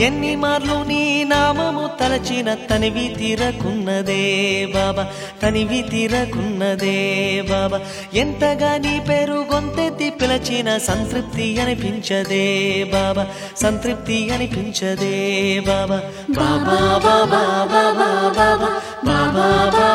ఎన్ని మార్లు నీ నామము తలచిన తనివి తీరకున్నదే బాబా తనివి తీరకున్నదే బాబా. ఎంతగా నీ పేరు గొంతెత్తి పిలచిన సంతృప్తి అనిపించదే బాబా సంతృప్తి అనిపించదే బాబా బాబా బాబా బాబా బాబా బాబా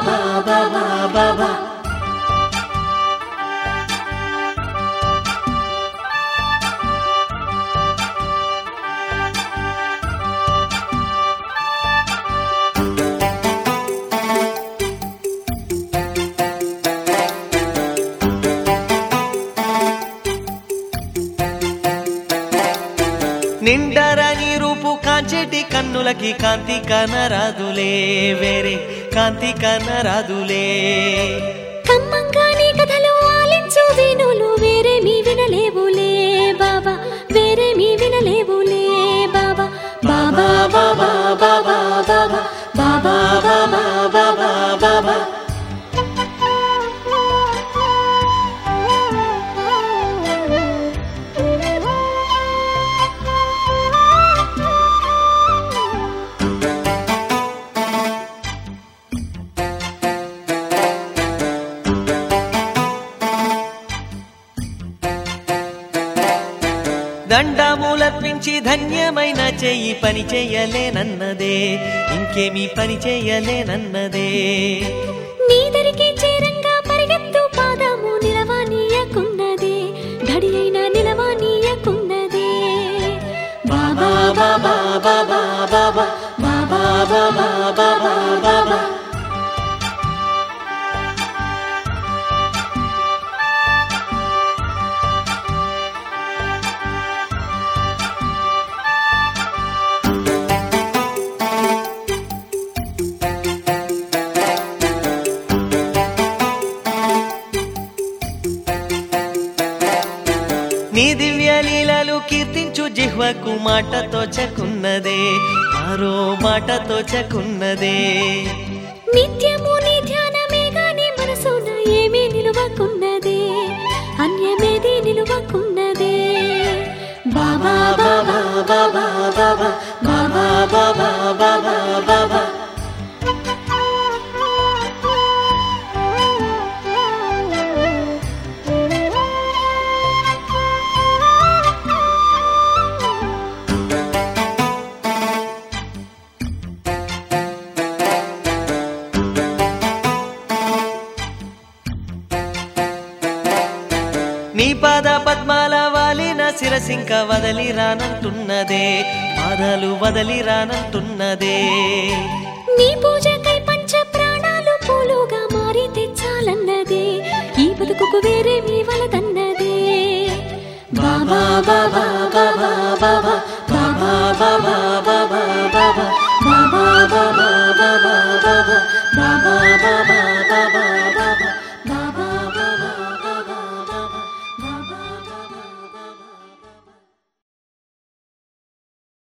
నిండరని రూపు కాంచెటి కన్నులకి కాంతి కనరాదులే వేరే కాంతి కనరాదులే. కమ్మంగానే కథలు ఆలించు వేణులు వేరే మీ వినలేవులే బాబా వేరే మీ వినలేవులే బాబా బాబా బాబా బాబా బాబా బాబా. దండములర్పించి ధన్యమైన చెయ్యి పని చెయ్యలేనన్నదే ఇంకేమీ పని చెయ్యలేనన్నదే నీదరికి చేరంగా పరిగెత్తు పాదము నిలవానీయకున్నదే గడి అయిన నిలవానీయకున్నదే బాబా బాబా బాబా బాబా బాబా బాబా బాబా బాబా నీ దివ్య లీలలు కీర్తించు జిహ్వకు మాటతో చకున్నదే మరో మాటతో చకున్నదే. నిత్యము నీ ధ్యానమే గాని మనసున ఏమీ నిలువకున్నదే అన్యమేది నిలువకున్నదే. బాబా బాబా బాబా బాబా నీ పాద పద్మాల వాలిన శిరసింక వదలి రానంటున్నదే పాదాలు వదలి రానంటున్నదే నీ పూజకై పంచ ప్రాణాలు పూలుగా మారి తెచ్చాలన్నదే. ఈ బతుకుకు వేరే మీ వలదన్నదే బాబా బాబా బాబా బాబా